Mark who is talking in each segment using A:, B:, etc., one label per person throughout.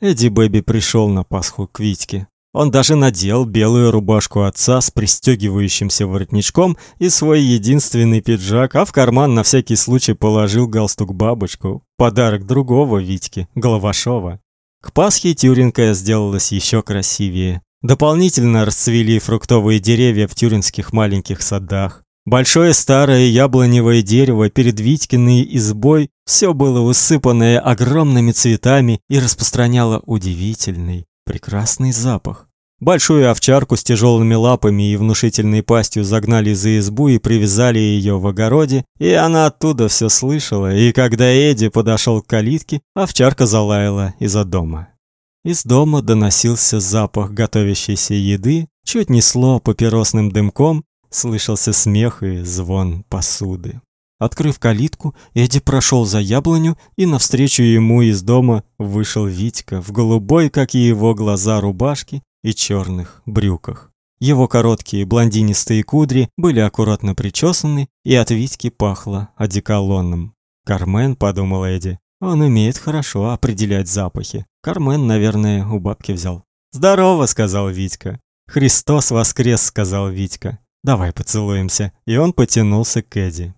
A: Эдди Бэби пришел на Пасху к Витьке. Он даже надел белую рубашку отца с пристегивающимся воротничком и свой единственный пиджак, а в карман на всякий случай положил галстук-бабочку, подарок другого Витьки, Головашова. К Пасхе Тюринка сделалась еще красивее. Дополнительно расцвели фруктовые деревья в тюринских маленьких садах. Большое старое яблоневое дерево перед Витькиной избой все было усыпанное огромными цветами и распространяло удивительный, прекрасный запах. Большую овчарку с тяжелыми лапами и внушительной пастью загнали за избу и привязали ее в огороде, и она оттуда все слышала, и когда Эдди подошел к калитке, овчарка залаяла из-за дома. Из дома доносился запах готовящейся еды, чуть несло папиросным дымком, слышался смех и звон посуды. Открыв калитку, Эдди прошел за яблоню, и навстречу ему из дома вышел Витька в голубой, как и его глаза, рубашке и черных брюках. Его короткие блондинистые кудри были аккуратно причесаны, и от Витьки пахло одеколоном. «Кармен», — подумал Эдди, — «он умеет хорошо определять запахи. Кармен, наверное, у бабки взял. «Здорово», — сказал Витька. «Христос воскрес», — сказал Витька. «Давай поцелуемся». И он потянулся к Эдди.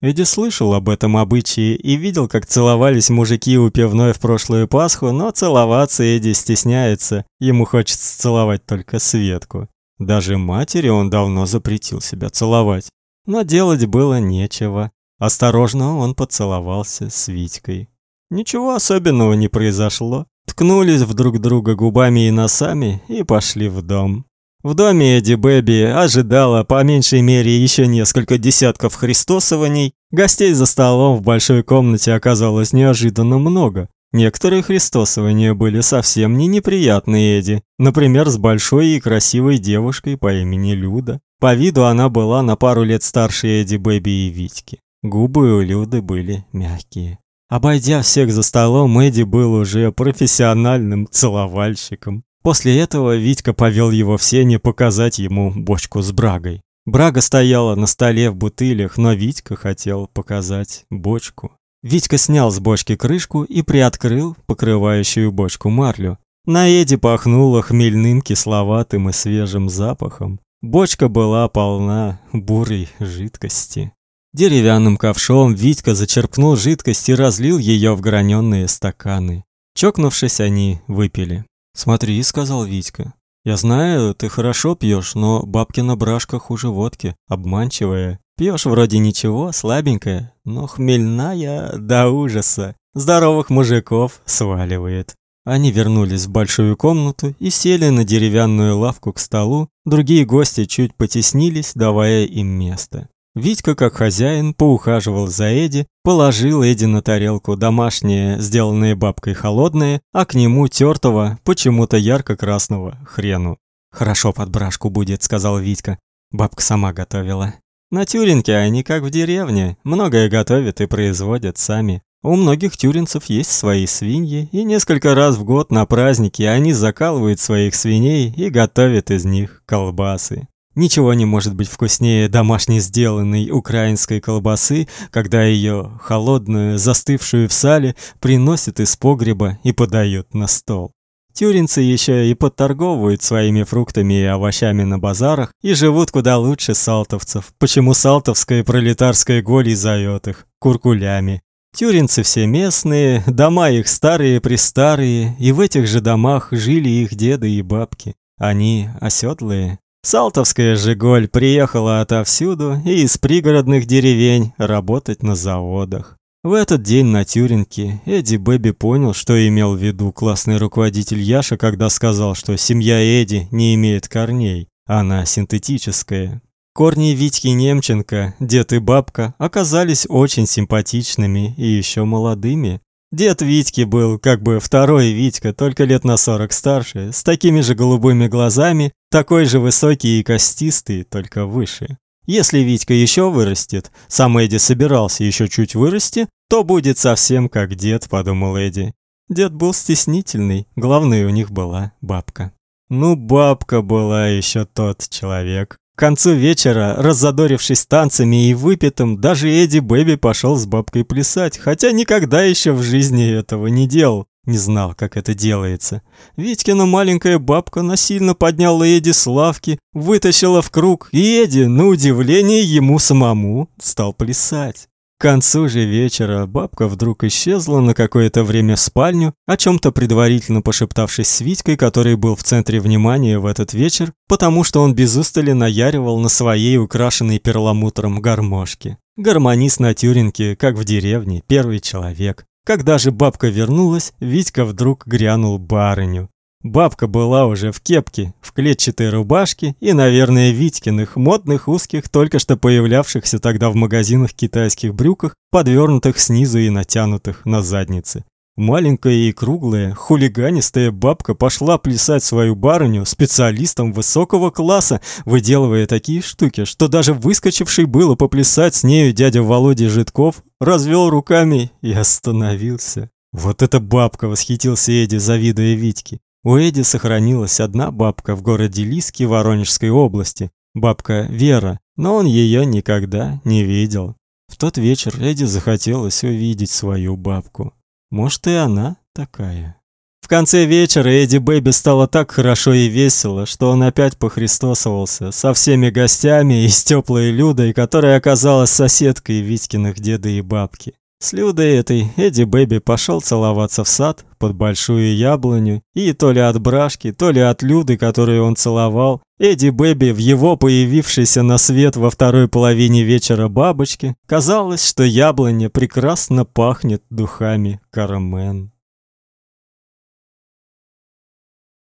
A: Эдди слышал об этом обычае и видел, как целовались мужики у пивной в прошлую Пасху, но целоваться Эдди стесняется. Ему хочется целовать только Светку. Даже матери он давно запретил себя целовать. Но делать было нечего. Осторожно он поцеловался с Витькой. Ничего особенного не произошло ткнулись в друг друга губами и носами и пошли в дом. В доме Эдди Бэби ожидала по меньшей мере еще несколько десятков христосований. Гостей за столом в большой комнате оказалось неожиданно много. Некоторые христосования были совсем не неприятные Эдди, например, с большой и красивой девушкой по имени Люда. По виду она была на пару лет старше Эдди Бэби и Витьки. Губы у Люды были мягкие. Обойдя всех за столом, Эдди был уже профессиональным целовальщиком. После этого Витька повел его в сене показать ему бочку с брагой. Брага стояла на столе в бутылях, но Витька хотел показать бочку. Витька снял с бочки крышку и приоткрыл покрывающую бочку марлю. На Эдди пахнуло хмельным, кисловатым и свежим запахом. Бочка была полна бурой жидкости. Деревянным ковшом Витька зачерпнул жидкость и разлил ее в граненые стаканы. Чокнувшись, они выпили. "Смотри", сказал Витька. "Я знаю, ты хорошо пьешь, но бабкина брашка хуже водки, обманчивая. Пьешь вроде ничего, слабенькая, но хмельная до ужаса. Здоровых мужиков сваливает". Они вернулись в большую комнату и сели на деревянную лавку к столу. Другие гости чуть потеснились, давая им место. Витька, как хозяин, поухаживал за Эди, положил Эди на тарелку домашнее, сделанное бабкой холодное, а к нему тертого, почему-то ярко-красного хрену. «Хорошо под брашку будет», — сказал Витька. Бабка сама готовила. На Тюринке они как в деревне, многое готовят и производят сами. У многих тюринцев есть свои свиньи, и несколько раз в год на праздники они закалывают своих свиней и готовят из них колбасы. Ничего не может быть вкуснее домашней сделанной украинской колбасы, когда ее холодную, застывшую в сале, приносят из погреба и подают на стол. Тюринцы еще и подторговывают своими фруктами и овощами на базарах и живут куда лучше салтовцев. Почему салтовская пролетарская голь зовет их куркулями? Тюринцы все местные, дома их старые-престарые, и в этих же домах жили их деды и бабки. Они оседлые, Салтовская «Жиголь» приехала отовсюду и из пригородных деревень работать на заводах. В этот день на Тюринке Эдди Бэби понял, что имел в виду классный руководитель Яша, когда сказал, что семья Эдди не имеет корней, она синтетическая. Корни Витьки Немченко, дед и бабка, оказались очень симпатичными и еще молодыми. Дед Витьки был как бы второй Витька, только лет на сорок старше, с такими же голубыми глазами, такой же высокий и костистый, только выше. Если Витька еще вырастет, сам Эдди собирался еще чуть вырасти, то будет совсем как дед, подумал Эдди. Дед был стеснительный, главное у них была бабка. Ну, бабка была еще тот человек. К концу вечера, раззадорившись танцами и выпитым, даже Эдди Бэби пошел с бабкой плясать, хотя никогда еще в жизни этого не делал. не знал, как это делается. Витькина маленькая бабка насильно подняла Эди с лавки, вытащила в круг, и Эди, на удивление ему самому, стал плясать. К концу же вечера бабка вдруг исчезла на какое-то время в спальню, о чем то предварительно пошептавшись с Витькой, который был в центре внимания в этот вечер, потому что он без устали наяривал на своей украшенной перламутром гармошке. Гармонист на тюринге, как в деревне, первый человек. Когда же бабка вернулась, Витька вдруг грянул барыню. Бабка была уже в кепке, в клетчатой рубашке и, наверное, Витькиных модных узких, только что появлявшихся тогда в магазинах китайских брюках, подвернутых снизу и натянутых на заднице. Маленькая и круглая, хулиганистая бабка пошла плясать свою барыню специалистом высокого класса, выделывая такие штуки, что даже выскочивший было поплясать с нею дядя Володя Житков развел руками и остановился. Вот эта бабка, восхитился Эдди, завидуя Витьке. У Эди сохранилась одна бабка в городе Лиски Воронежской области, бабка Вера, но он ее никогда не видел. В тот вечер Эдди захотелось увидеть свою бабку. Может, и она такая. В конце вечера Эдди Бэби стало так хорошо и весело, что он опять похристосовался со всеми гостями и с теплой Людой, которая оказалась соседкой Витькиных деда и бабки. С Людой этой Эдди Бэби пошел целоваться в сад под большую яблоню, и то ли от брашки, то ли от Люды, которую он целовал, Эдди Бэби в его появившейся на свет во второй половине вечера бабочке, казалось, что яблоня прекрасно пахнет духами Кармен.